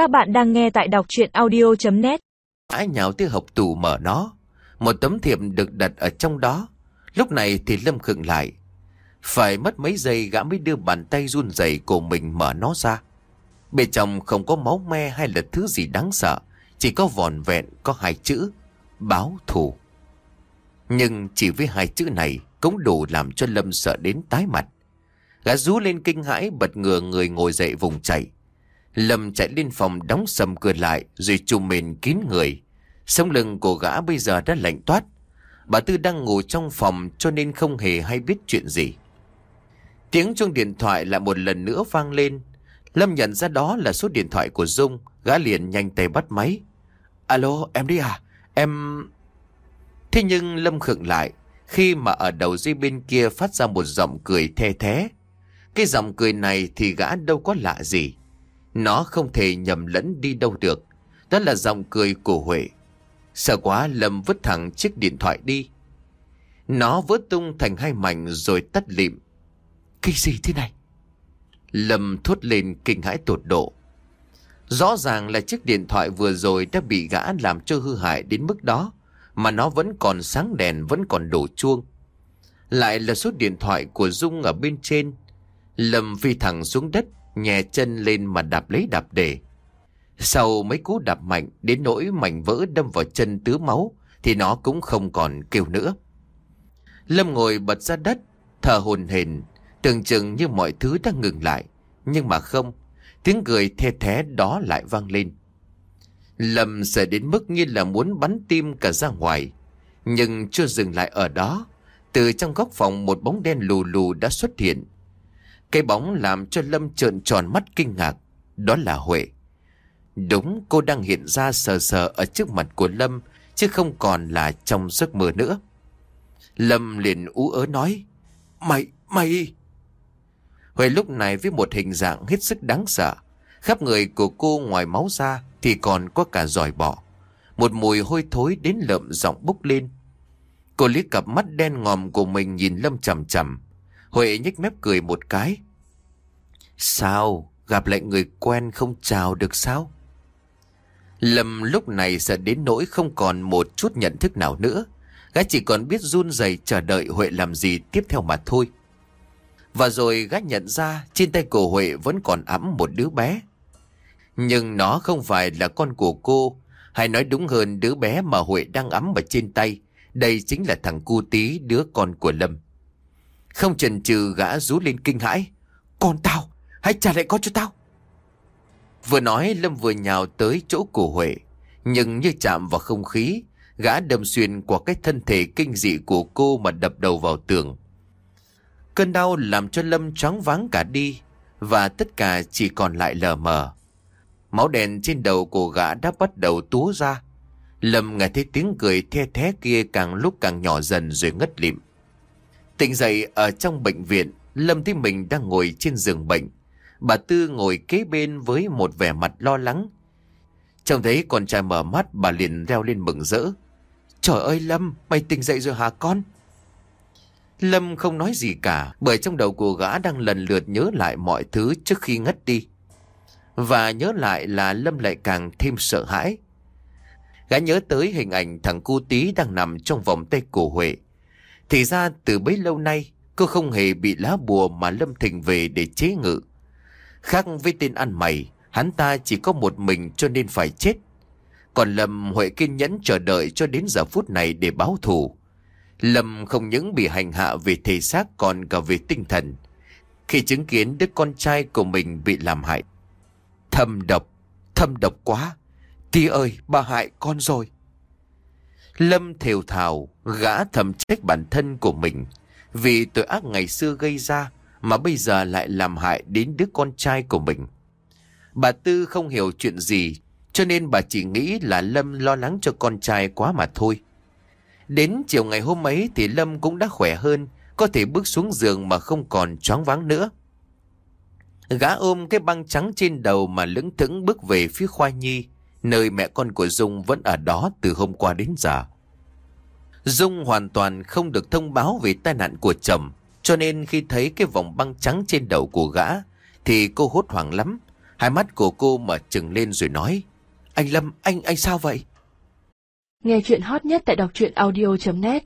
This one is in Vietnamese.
Các bạn đang nghe tại đọc chuyện audio.net Ái nhào tới học tù mở nó. Một tấm thiệp được đặt ở trong đó. Lúc này thì Lâm khựng lại. Phải mất mấy giây gã mới đưa bàn tay run rẩy của mình mở nó ra. Bên trong không có máu me hay là thứ gì đáng sợ. Chỉ có vòn vẹn, có hai chữ. Báo thù. Nhưng chỉ với hai chữ này Cũng đủ làm cho Lâm sợ đến tái mặt. Gã rú lên kinh hãi, bật ngừa người ngồi dậy vùng chạy. Lâm chạy lên phòng đóng sầm cửa lại rồi trùm mền kín người. Sống lưng của gã bây giờ đã lạnh toát. Bà Tư đang ngủ trong phòng cho nên không hề hay biết chuyện gì. Tiếng chuông điện thoại lại một lần nữa vang lên. Lâm nhận ra đó là số điện thoại của Dung. Gã liền nhanh tay bắt máy. Alo, em đi à? Em... Thế nhưng Lâm khựng lại khi mà ở đầu dây bên kia phát ra một giọng cười the thế. Cái giọng cười này thì gã đâu có lạ gì. Nó không thể nhầm lẫn đi đâu được. Đó là giọng cười của Huệ. Sợ quá, Lâm vứt thẳng chiếc điện thoại đi. Nó vỡ tung thành hai mảnh rồi tắt lịm. Cái gì thế này? Lâm thốt lên kinh hãi tột độ. Rõ ràng là chiếc điện thoại vừa rồi đã bị gã làm cho hư hại đến mức đó, Mà nó vẫn còn sáng đèn, vẫn còn đổ chuông. Lại là số điện thoại của Dung ở bên trên Lâm phi thẳng xuống đất, nhẹ chân lên mà đạp lấy đạp để. Sau mấy cú đạp mạnh, đến nỗi mảnh vỡ đâm vào chân tứ máu, thì nó cũng không còn kêu nữa. Lâm ngồi bật ra đất, thở hồn hển, tưởng chừng như mọi thứ đã ngừng lại. Nhưng mà không, tiếng cười thê thé đó lại vang lên. Lâm sợ đến mức như là muốn bắn tim cả ra ngoài. Nhưng chưa dừng lại ở đó, từ trong góc phòng một bóng đen lù lù đã xuất hiện. Cái bóng làm cho Lâm trợn tròn mắt kinh ngạc. Đó là Huệ. Đúng cô đang hiện ra sờ sờ ở trước mặt của Lâm chứ không còn là trong giấc mơ nữa. Lâm liền ú ớ nói Mày, mày... Huệ lúc này với một hình dạng hết sức đáng sợ. Khắp người của cô ngoài máu ra thì còn có cả giỏi bọ. Một mùi hôi thối đến lợm giọng bốc lên. Cô liếc cặp mắt đen ngòm của mình nhìn Lâm chầm chầm. Huệ nhếch mép cười một cái. Sao? Gặp lại người quen không chào được sao? Lâm lúc này sợ đến nỗi không còn một chút nhận thức nào nữa. Gã chỉ còn biết run rẩy chờ đợi Huệ làm gì tiếp theo mà thôi. Và rồi gã nhận ra trên tay của Huệ vẫn còn ấm một đứa bé. Nhưng nó không phải là con của cô, hay nói đúng hơn đứa bé mà Huệ đang ấm ở trên tay. Đây chính là thằng cu tí đứa con của Lâm. Không chần chừ gã rú lên kinh hãi. Con tao, Hãy trả lại con cho tao. Vừa nói, Lâm vừa nhào tới chỗ của Huệ. Nhưng như chạm vào không khí, Gã đâm xuyên qua cái thân thể kinh dị của cô mà đập đầu vào tường. Cơn đau làm cho Lâm chóng váng cả đi, Và tất cả chỉ còn lại lờ mờ. Máu đèn trên đầu của gã đã bắt đầu túa ra. Lâm nghe thấy tiếng cười the thé kia càng lúc càng nhỏ dần rồi ngất lịm. Tỉnh dậy ở trong bệnh viện, Lâm thấy mình đang ngồi trên giường bệnh. Bà Tư ngồi kế bên với một vẻ mặt lo lắng. Trông thấy con trai mở mắt, bà liền reo lên mừng rỡ. Trời ơi Lâm, mày tỉnh dậy rồi hả con? Lâm không nói gì cả, bởi trong đầu của gã đang lần lượt nhớ lại mọi thứ trước khi ngất đi. Và nhớ lại là Lâm lại càng thêm sợ hãi. Gã nhớ tới hình ảnh thằng cu tí đang nằm trong vòng tay của Huệ. Thì ra từ bấy lâu nay Cô không hề bị lá bùa mà Lâm Thịnh về để chế ngự. Khác với tên ăn mày Hắn ta chỉ có một mình cho nên phải chết. Còn Lâm Huệ kiên nhẫn chờ đợi cho đến giờ phút này để báo thù. Lâm không những bị hành hạ về thể xác còn cả về tinh thần. Khi chứng kiến đứa con trai của mình bị làm hại. Thâm độc, thâm độc quá. Tì ơi, bà hại con rồi. Lâm thều thào, gã thầm trách bản thân của mình vì tội ác ngày xưa gây ra mà bây giờ lại làm hại đến đứa con trai của mình. Bà Tư không hiểu chuyện gì cho nên bà chỉ nghĩ là Lâm lo lắng cho con trai quá mà thôi. Đến chiều ngày hôm ấy thì Lâm cũng đã khỏe hơn, có thể bước xuống giường mà không còn choáng váng nữa. Gã ôm cái băng trắng trên đầu mà lững thững bước về phía Khoa Nhi nơi mẹ con của Dung vẫn ở đó từ hôm qua đến giờ. Dung hoàn toàn không được thông báo về tai nạn của chồng, cho nên khi thấy cái vòng băng trắng trên đầu của gã, thì cô hốt hoảng lắm. Hai mắt của cô mở trừng lên rồi nói, anh Lâm, anh, anh sao vậy? Nghe chuyện hot nhất tại đọc truyện audio.net